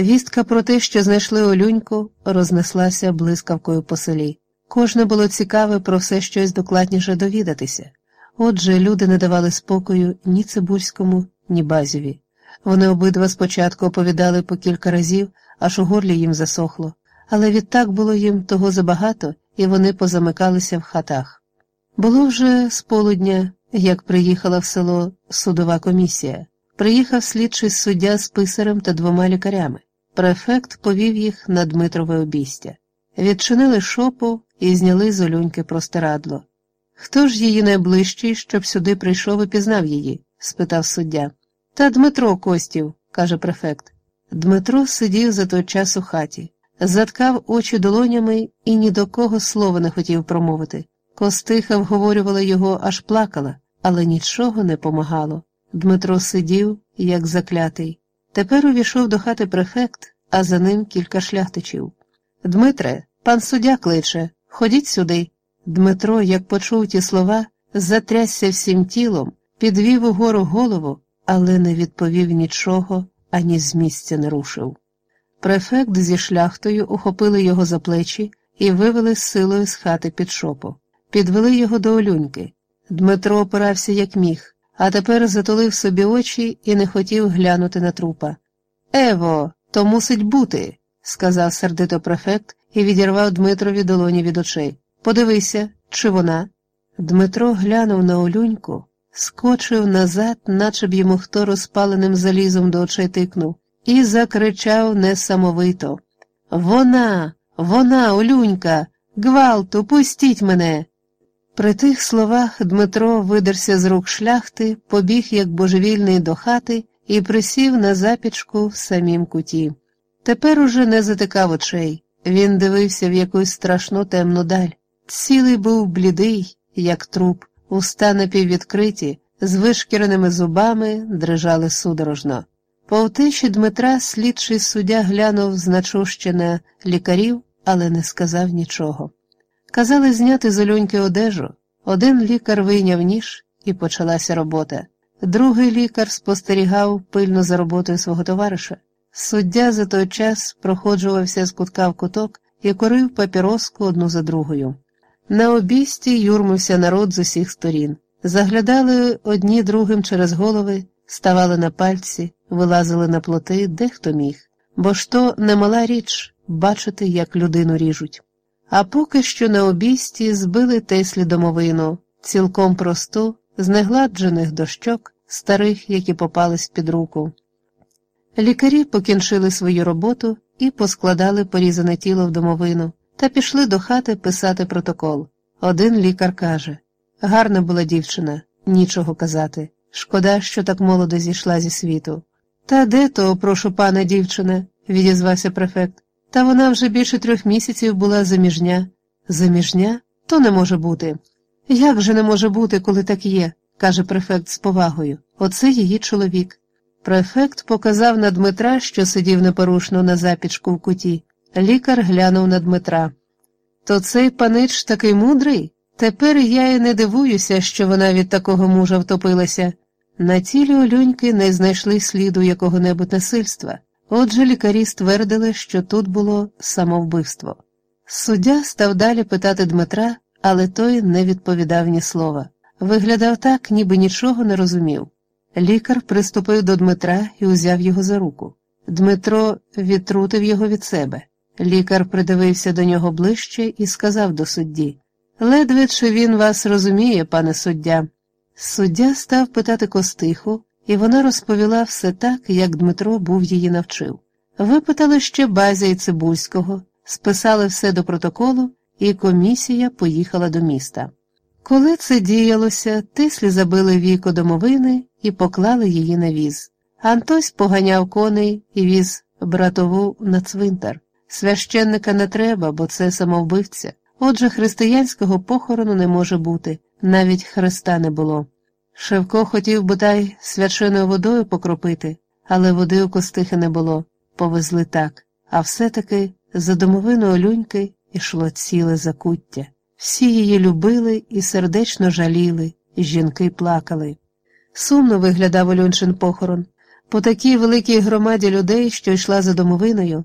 Вістка про те, що знайшли Олюньку, рознеслася блискавкою по селі. Кожне було цікаве про все щось докладніше довідатися. Отже, люди не давали спокою ні Цибульському, ні Базіві. Вони обидва спочатку оповідали по кілька разів, аж у горлі їм засохло, але відтак було їм того забагато, і вони позамикалися в хатах. Було вже з полудня, як приїхала в село судова комісія. Приїхав слідчий суддя з писарем та двома лікарями. Префект повів їх на Дмитрове обістя. Відчинили шопу і зняли з олюньки простирадло. Хто ж її найближчий, щоб сюди прийшов і пізнав її? спитав суддя. Та Дмитро Костів, каже префект. Дмитро сидів за той час у хаті, заткав очі долонями і ні до кого слова не хотів промовити. Костиха вговорювала його, аж плакала, але нічого не помагало. Дмитро сидів, як заклятий. Тепер увійшов до хати префект, а за ним кілька шляхтичів. Дмитре, пан суддя кличе, ходіть сюди. Дмитро, як почув ті слова, затрясся всім тілом, підвів угору голову, але не відповів нічого, ані з місця не рушив. Префект зі шляхтою ухопили його за плечі і вивели з силою з хати під шопу. Підвели його до олюньки. Дмитро опирався, як міг, а тепер затулив собі очі і не хотів глянути на трупа. Ево, то мусить бути, сказав сердито префект і відірвав Дмитрові долоні від очей. Подивися, чи вона. Дмитро глянув на олюньку, скочив назад, наче б йому хто розпаленим залізом до очей тикнув, і закричав несамовито Вона, вона, олюнька, гвалту, пустіть мене. При тих словах Дмитро видерся з рук шляхти, побіг, як божевільний до хати, і присів на запічку в самім куті. Тепер уже не затикав очей. Він дивився в якусь страшну темну даль. Цілий був блідий, як труп, уста напіввідкриті, з вишкіреними зубами дрижали судорожно. По втечі Дмитра слідчий суддя глянув значуще на лікарів, але не сказав нічого. Казали зняти з Олюньки одежу. Один лікар вийняв ніж, і почалася робота. Другий лікар спостерігав пильно за роботою свого товариша. Суддя за той час проходжувався з кутка в куток і курив папіроску одну за другою. На обісті юрмився народ з усіх сторін. Заглядали одні другим через голови, ставали на пальці, вилазили на плоти, де хто міг, бо ж то немала річ бачити, як людину ріжуть. А поки що на обісті збили Теслі домовину, цілком просту, з негладжених дощок, старих, які попались під руку. Лікарі покінчили свою роботу і поскладали порізане тіло в домовину та пішли до хати писати протокол. Один лікар каже гарна була дівчина, нічого казати. Шкода, що так молодо зійшла зі світу. Та де то, прошу пана дівчина, відізвався префект. Та вона вже більше трьох місяців була заміжня. Заміжня? То не може бути. Як же не може бути, коли так є? каже префект з повагою. Оце її чоловік. Префект показав на Дмитра, що сидів непорушно на запічку в куті. Лікар глянув на Дмитра. То цей панич такий мудрий? Тепер я і не дивуюся, що вона від такого мужа втопилася. На тілі Олюньки не знайшли сліду якого-небудь насильства. Отже, лікарі ствердили, що тут було самовбивство. Суддя став далі питати Дмитра, але той не відповідав ні слова. Виглядав так, ніби нічого не розумів. Лікар приступив до Дмитра і узяв його за руку. Дмитро відтрутив його від себе. Лікар придивився до нього ближче і сказав до судді Ледве чи він вас розуміє, пане суддя. Суддя став питати Костиху, і вона розповіла все так, як Дмитро був її навчив. Випитали ще Базя і Цибульського, списали все до протоколу, і комісія поїхала до міста. Коли це діялося, тислі забили віко домовини і поклали її на віз. Антось поганяв коней і віз братову на цвинтар. Священника не треба, бо це самовбивця. Отже, християнського похорону не може бути, навіть хреста не було. Шевко хотів бодай свяченою водою покропити, але води у костихи не було, повезли так, а все-таки за домовиною Олюньки йшло ціле закуття. Всі її любили і сердечно жаліли, і жінки плакали. Сумно виглядав Олюнчин похорон. По такій великій громаді людей, що йшла за домовиною,